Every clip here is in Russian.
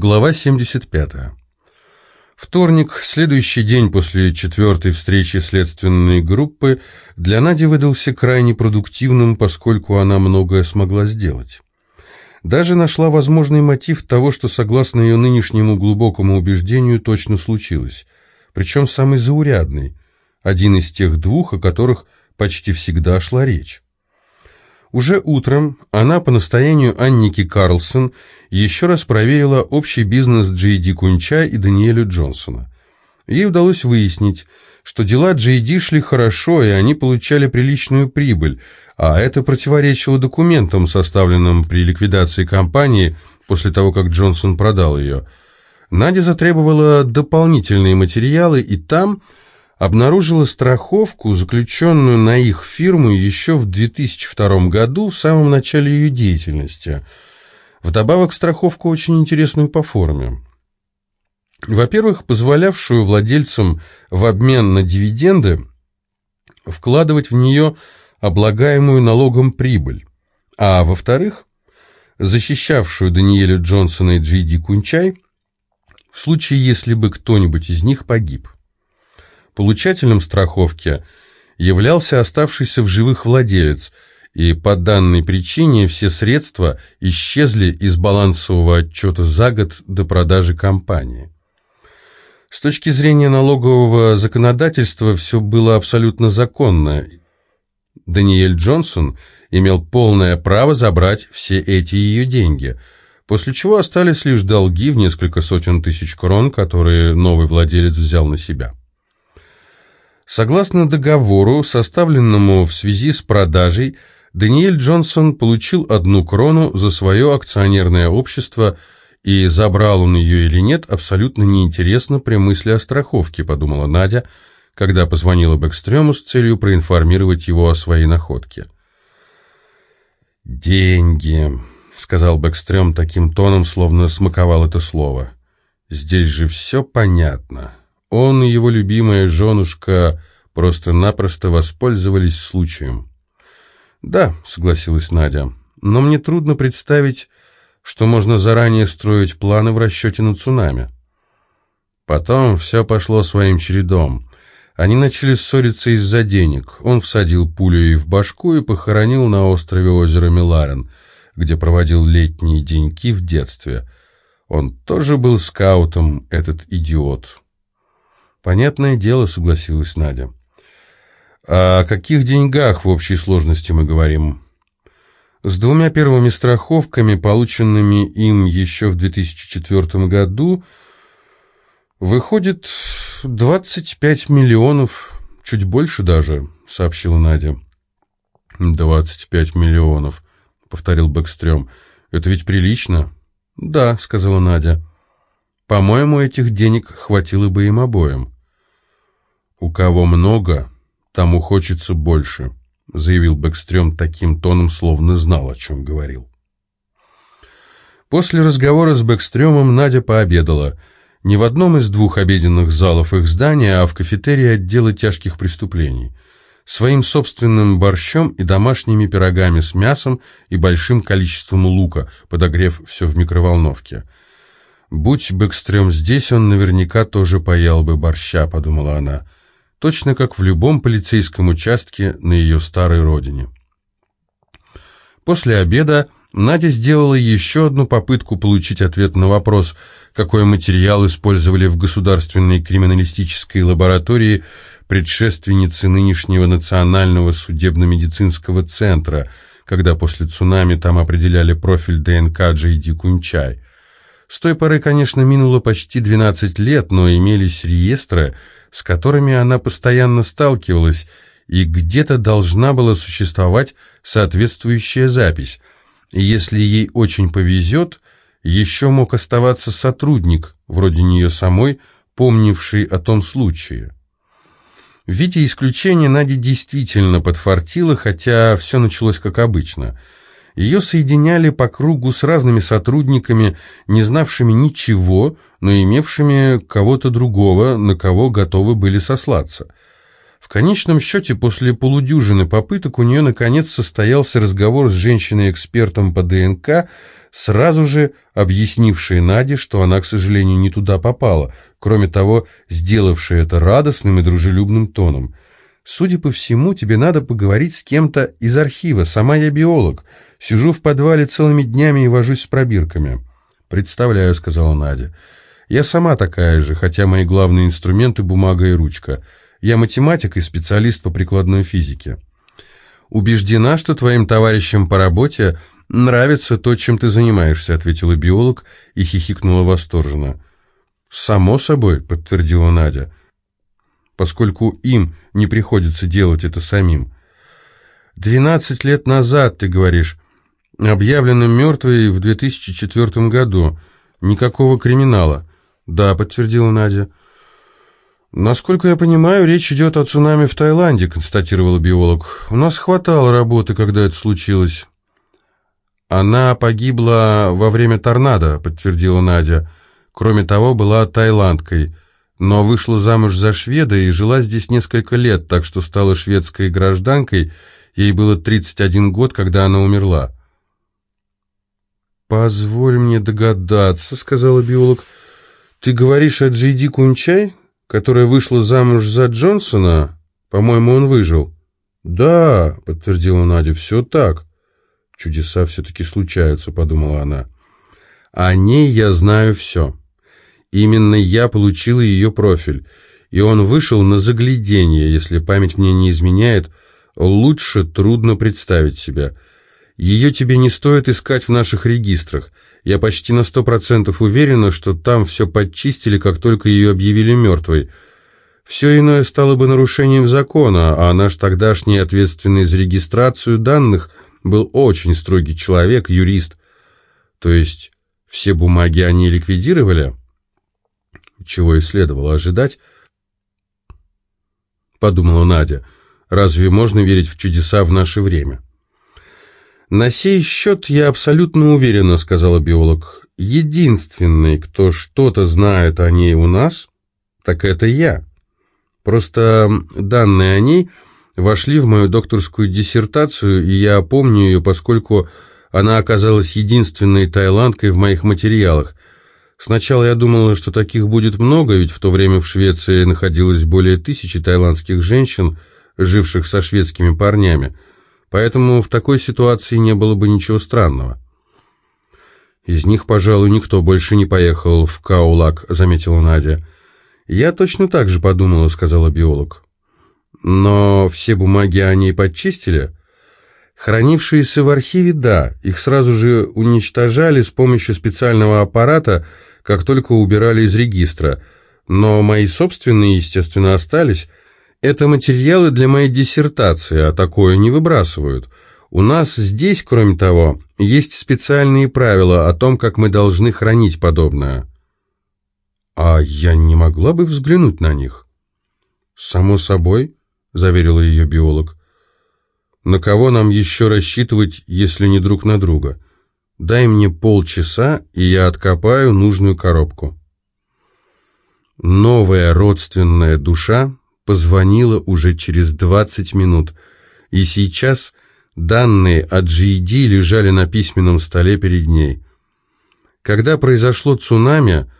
Глава 75. Вторник, следующий день после четвертой встречи следственной группы, для Нади выдался крайне продуктивным, поскольку она многое смогла сделать. Даже нашла возможный мотив того, что, согласно ее нынешнему глубокому убеждению, точно случилось. Причем самый заурядный, один из тех двух, о которых почти всегда шла речь. Уже утром она по настоянию Анники Карлсон еще раз проверила общий бизнес Джей Кунча и Даниэля Джонсона. Ей удалось выяснить, что дела Джей шли хорошо, и они получали приличную прибыль, а это противоречило документам, составленным при ликвидации компании после того, как Джонсон продал ее. Надя затребовала дополнительные материалы, и там обнаружила страховку, заключенную на их фирму еще в 2002 году, в самом начале ее деятельности. Вдобавок страховку очень интересную по форме. Во-первых, позволявшую владельцам в обмен на дивиденды вкладывать в нее облагаемую налогом прибыль, а во-вторых, защищавшую Даниэля Джонсона и Джей Ди Кунчай в случае, если бы кто-нибудь из них погиб. Получателем страховки являлся оставшийся в живых владелец, и по данной причине все средства исчезли из балансового отчета за год до продажи компании. С точки зрения налогового законодательства все было абсолютно законно. Даниэль Джонсон имел полное право забрать все эти ее деньги, после чего остались лишь долги в несколько сотен тысяч крон, которые новый владелец взял на себя. Согласно договору, составленному в связи с продажей, Даниэль Джонсон получил одну крону за свое акционерное общество, и забрал он ее или нет, абсолютно неинтересно при мысли о страховке, подумала Надя, когда позвонила Бэкстрему с целью проинформировать его о своей находке. «Деньги», — сказал Бэкстрем таким тоном, словно смаковал это слово. «Здесь же все понятно». Он и его любимая женушка просто-напросто воспользовались случаем. «Да», — согласилась Надя, — «но мне трудно представить, что можно заранее строить планы в расчете на цунами». Потом все пошло своим чередом. Они начали ссориться из-за денег. Он всадил пулю ей в башку и похоронил на острове озера Миларен, где проводил летние деньки в детстве. Он тоже был скаутом, этот идиот. «Понятное дело», — согласилась Надя. «О каких деньгах в общей сложности мы говорим?» С двумя первыми страховками, полученными им еще в 2004 году, выходит 25 миллионов, чуть больше даже, сообщила Надя. 25 миллионов, повторил Бэкстрём. Это ведь прилично? Да, сказала Надя. По-моему, этих денег хватило бы им обоим. «У кого много, тому хочется больше», — заявил Бэкстрём таким тоном, словно знал, о чем говорил. После разговора с Бэкстрёмом Надя пообедала. Не в одном из двух обеденных залов их здания, а в кафетерии отдела тяжких преступлений. Своим собственным борщом и домашними пирогами с мясом и большим количеством лука, подогрев все в микроволновке. «Будь Бэкстрём здесь, он наверняка тоже поел бы борща», — подумала она точно как в любом полицейском участке на ее старой родине. После обеда Надя сделала еще одну попытку получить ответ на вопрос, какой материал использовали в Государственной криминалистической лаборатории предшественницы нынешнего Национального судебно-медицинского центра, когда после цунами там определяли профиль ДНК Джейди Кунчай. С той поры, конечно, минуло почти 12 лет, но имелись реестры, с которыми она постоянно сталкивалась, и где-то должна была существовать соответствующая запись. И если ей очень повезет, еще мог оставаться сотрудник, вроде нее самой, помнивший о том случае. В виде исключения Надя действительно подфартила, хотя все началось как обычно – ее соединяли по кругу с разными сотрудниками, не знавшими ничего, но имевшими кого-то другого, на кого готовы были сослаться. В конечном счете, после полудюжины попыток у нее наконец состоялся разговор с женщиной-экспертом по ДНК, сразу же объяснившая Наде, что она, к сожалению, не туда попала, кроме того, сделавшая это радостным и дружелюбным тоном. «Судя по всему, тебе надо поговорить с кем-то из архива. Сама я биолог. Сижу в подвале целыми днями и вожусь с пробирками». «Представляю», — сказала Надя. «Я сама такая же, хотя мои главные инструменты — бумага и ручка. Я математик и специалист по прикладной физике». «Убеждена, что твоим товарищам по работе нравится то, чем ты занимаешься», — ответила биолог и хихикнула восторженно. «Само собой», — подтвердила Надя, «поскольку им не приходится делать это самим». «Двенадцать лет назад, ты говоришь, объявлена мертвой в 2004 году. Никакого криминала». «Да», — подтвердила Надя. «Насколько я понимаю, речь идет о цунами в Таиланде», — констатировал биолог. «У нас хватало работы, когда это случилось». «Она погибла во время торнадо», — подтвердила Надя. «Кроме того, была таиландкой, но вышла замуж за шведа и жила здесь несколько лет, так что стала шведской гражданкой. Ей было 31 год, когда она умерла». «Позволь мне догадаться», — сказала биолог. «Ты говоришь о Джейди Кунчай?» которая вышла замуж за Джонсона? По-моему, он выжил». «Да», — подтвердила Надя, — «все так». «Чудеса все-таки случаются», — подумала она. «О ней я знаю все. Именно я получила ее профиль, и он вышел на заглядение, если память мне не изменяет, лучше трудно представить себя. Ее тебе не стоит искать в наших регистрах. Я почти на сто процентов уверена, что там все подчистили, как только ее объявили мертвой. Все иное стало бы нарушением закона, а наш тогдашний ответственный за регистрацию данных был очень строгий человек, юрист. То есть все бумаги они ликвидировали? Чего и следовало ожидать, подумала Надя. Разве можно верить в чудеса в наше время? «На сей счет я абсолютно уверена», — сказала биолог. «Единственный, кто что-то знает о ней у нас, так это я. Просто данные о ней вошли в мою докторскую диссертацию, и я помню ее, поскольку она оказалась единственной тайландкой в моих материалах. Сначала я думала, что таких будет много, ведь в то время в Швеции находилось более тысячи тайландских женщин, живших со шведскими парнями. Поэтому в такой ситуации не было бы ничего странного. «Из них, пожалуй, никто больше не поехал в Каулак», — заметила Надя. «Я точно так же подумала», — сказала биолог. «Но все бумаги они подчистили?» «Хранившиеся в архиве, да. Их сразу же уничтожали с помощью специального аппарата, как только убирали из регистра. Но мои собственные, естественно, остались. Это материалы для моей диссертации, а такое не выбрасывают. У нас здесь, кроме того, есть специальные правила о том, как мы должны хранить подобное. А я не могла бы взглянуть на них? Само собой, заверила ее биолог. На кого нам еще рассчитывать, если не друг на друга? Дай мне полчаса, и я откопаю нужную коробку. Новая родственная душа позвонила уже через 20 минут, и сейчас данные от GED лежали на письменном столе перед ней. Когда произошло цунами,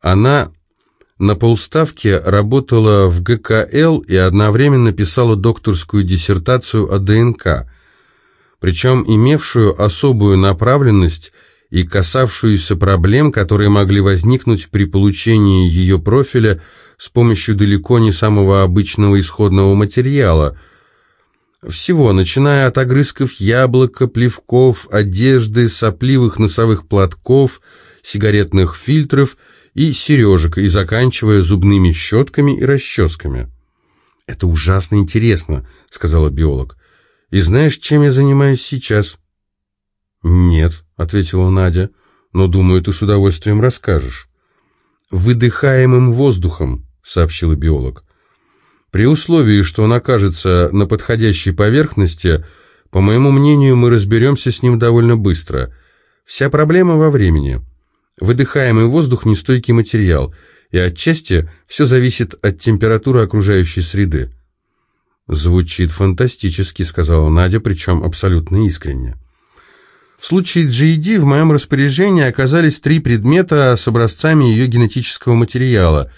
она на полставке работала в ГКЛ и одновременно писала докторскую диссертацию о ДНК, причем имевшую особую направленность и касавшуюся проблем, которые могли возникнуть при получении ее профиля с помощью далеко не самого обычного исходного материала. Всего, начиная от огрызков яблока, плевков, одежды, сопливых носовых платков, сигаретных фильтров и сережек, и заканчивая зубными щетками и расческами. «Это ужасно интересно», — сказала биолог. «И знаешь, чем я занимаюсь сейчас?» «Нет», — ответила Надя, — «но, думаю, ты с удовольствием расскажешь» выдыхаемым воздухом», — сообщил биолог. «При условии, что он окажется на подходящей поверхности, по моему мнению, мы разберемся с ним довольно быстро. Вся проблема во времени. Выдыхаемый воздух – нестойкий материал, и отчасти все зависит от температуры окружающей среды». «Звучит фантастически», — сказала Надя, причем абсолютно искренне. В случае GED в моем распоряжении оказались три предмета с образцами ее генетического материала.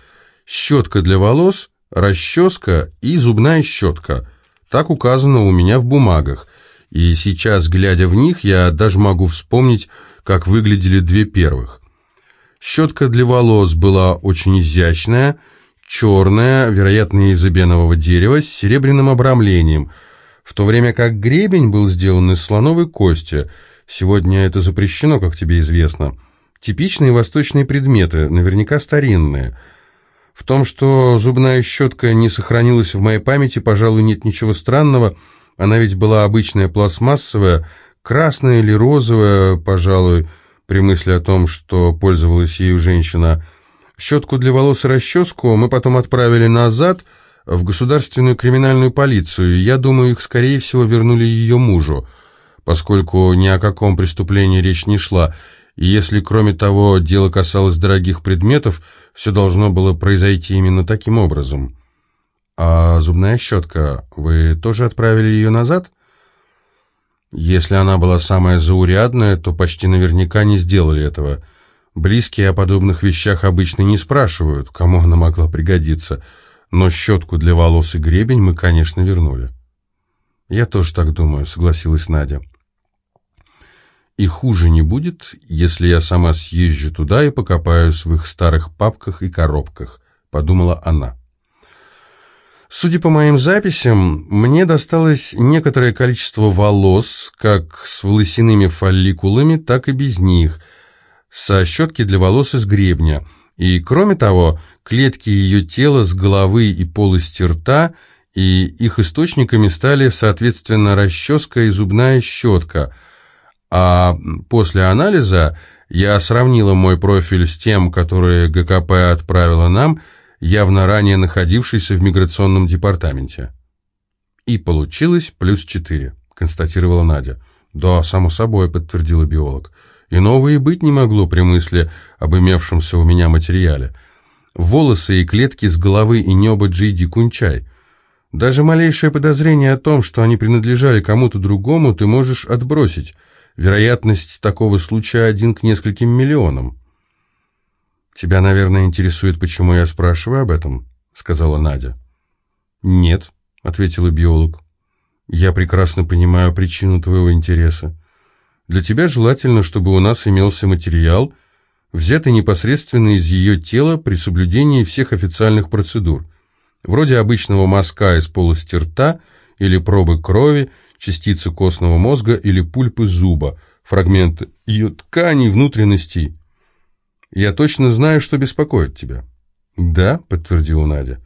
Щетка для волос, расческа и зубная щетка. Так указано у меня в бумагах. И сейчас, глядя в них, я даже могу вспомнить, как выглядели две первых. Щетка для волос была очень изящная, черная, вероятно, из эбенового дерева, с серебряным обрамлением, в то время как гребень был сделан из слоновой кости. Сегодня это запрещено, как тебе известно. Типичные восточные предметы, наверняка старинные. В том, что зубная щетка не сохранилась в моей памяти, пожалуй, нет ничего странного. Она ведь была обычная пластмассовая, красная или розовая, пожалуй, при мысли о том, что пользовалась ею женщина. Щетку для волос и расческу мы потом отправили назад в государственную криминальную полицию. Я думаю, их, скорее всего, вернули ее мужу, поскольку ни о каком преступлении речь не шла. И если, кроме того, дело касалось дорогих предметов, все должно было произойти именно таким образом. А зубная щетка, вы тоже отправили ее назад? Если она была самая заурядная, то почти наверняка не сделали этого. Близкие о подобных вещах обычно не спрашивают, кому она могла пригодиться, но щетку для волос и гребень мы, конечно, вернули. «Я тоже так думаю», — согласилась Надя. «И хуже не будет, если я сама съезжу туда и покопаюсь в их старых папках и коробках», — подумала она. Судя по моим записям, мне досталось некоторое количество волос, как с волосяными фолликулами, так и без них, со щетки для волос из гребня. И, кроме того, клетки ее тела с головы и полости рта, и их источниками стали, соответственно, расческа и зубная щетка. А после анализа я сравнила мой профиль с тем, который ГКП отправила нам – явно ранее находившийся в миграционном департаменте. «И получилось плюс четыре», — констатировала Надя. «Да, само собой», — подтвердила биолог. «Иного и быть не могло при мысли об имевшемся у меня материале. Волосы и клетки с головы и неба Джиди Кунчай. Даже малейшее подозрение о том, что они принадлежали кому-то другому, ты можешь отбросить. Вероятность такого случая один к нескольким миллионам». «Тебя, наверное, интересует, почему я спрашиваю об этом?» — сказала Надя. «Нет», — ответила биолог. «Я прекрасно понимаю причину твоего интереса. Для тебя желательно, чтобы у нас имелся материал, взятый непосредственно из ее тела при соблюдении всех официальных процедур, вроде обычного мазка из полости рта или пробы крови, частицы костного мозга или пульпы зуба, фрагменты ее тканей, внутренностей, я точно знаю, что беспокоит тебя». «Да», — подтвердила Надя.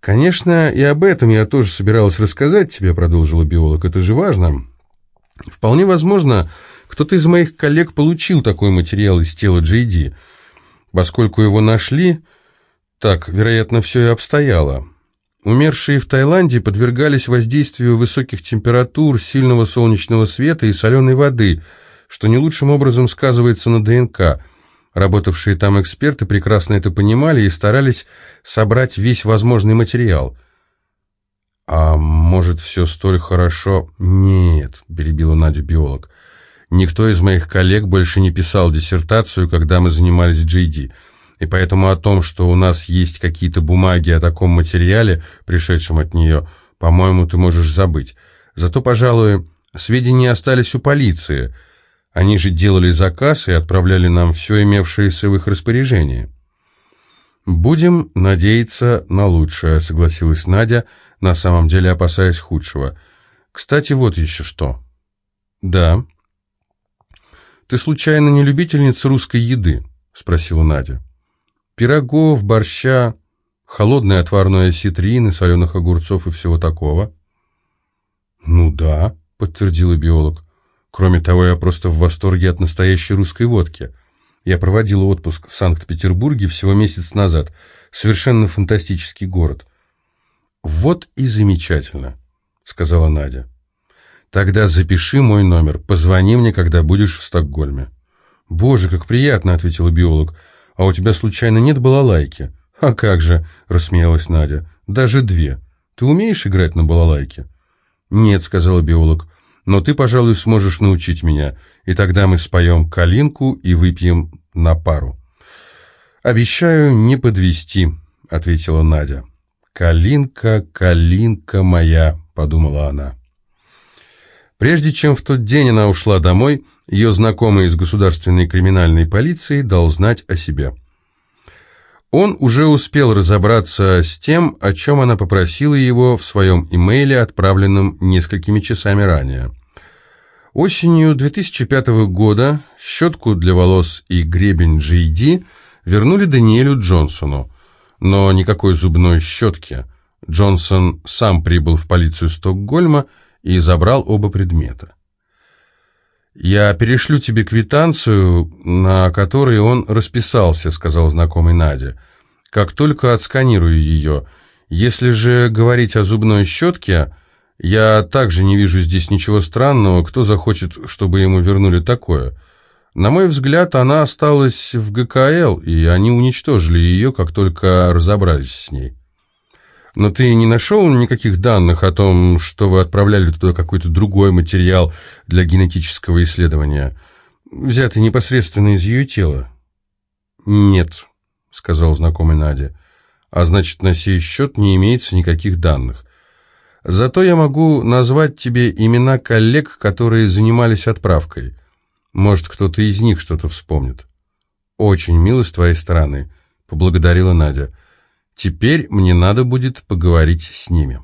«Конечно, и об этом я тоже собиралась рассказать тебе», — продолжила биолог. «Это же важно. Вполне возможно, кто-то из моих коллег получил такой материал из тела Джейди. Поскольку его нашли, так, вероятно, все и обстояло. Умершие в Таиланде подвергались воздействию высоких температур, сильного солнечного света и соленой воды, что не лучшим образом сказывается на ДНК — Работавшие там эксперты прекрасно это понимали и старались собрать весь возможный материал. «А может, все столь хорошо?» «Нет», — перебила Надю биолог. «Никто из моих коллег больше не писал диссертацию, когда мы занимались GD, и поэтому о том, что у нас есть какие-то бумаги о таком материале, пришедшем от нее, по-моему, ты можешь забыть. Зато, пожалуй, сведения остались у полиции». Они же делали заказ и отправляли нам все имевшееся в их распоряжении. «Будем надеяться на лучшее», — согласилась Надя, на самом деле опасаясь худшего. «Кстати, вот еще что». «Да». «Ты случайно не любительница русской еды?» — спросила Надя. «Пирогов, борща, холодное отварное осетрины, соленых огурцов и всего такого?» «Ну да», — подтвердила биолог. Кроме того, я просто в восторге от настоящей русской водки. Я проводила отпуск в Санкт-Петербурге всего месяц назад. Совершенно фантастический город. «Вот и замечательно», — сказала Надя. «Тогда запиши мой номер, позвони мне, когда будешь в Стокгольме». «Боже, как приятно», — ответила биолог. «А у тебя случайно нет балалайки?» «А как же», — рассмеялась Надя. «Даже две. Ты умеешь играть на балалайке?» «Нет», — сказала биолог но ты, пожалуй, сможешь научить меня. и тогда мы споем «Калинку» и выпьем на пару». «Обещаю не подвести», — ответила Надя. «Калинка, калинка моя», — подумала она. Прежде чем в тот день она ушла домой, ее знакомый из государственной криминальной полиции дал знать о себе. Он уже успел разобраться с тем, о чем она попросила его в своем имейле, отправленном несколькими часами ранее. Осенью 2005 года щетку для волос и гребень JD вернули Даниэлю Джонсону, но никакой зубной щетки. Джонсон сам прибыл в полицию Стокгольма и забрал оба предмета. «Я перешлю тебе квитанцию, на которой он расписался», — сказал знакомый Надя. «Как только отсканирую ее. Если же говорить о зубной щетке...» Я также не вижу здесь ничего странного, кто захочет, чтобы ему вернули такое. На мой взгляд, она осталась в ГКЛ, и они уничтожили ее, как только разобрались с ней. Но ты не нашел никаких данных о том, что вы отправляли туда какой-то другой материал для генетического исследования, взятый непосредственно из ее тела? Нет, сказал знакомый Надя. А значит, на сей счет не имеется никаких данных. Зато я могу назвать тебе имена коллег, которые занимались отправкой. Может, кто-то из них что-то вспомнит. Очень мило с твоей стороны, поблагодарила Надя. Теперь мне надо будет поговорить с ними.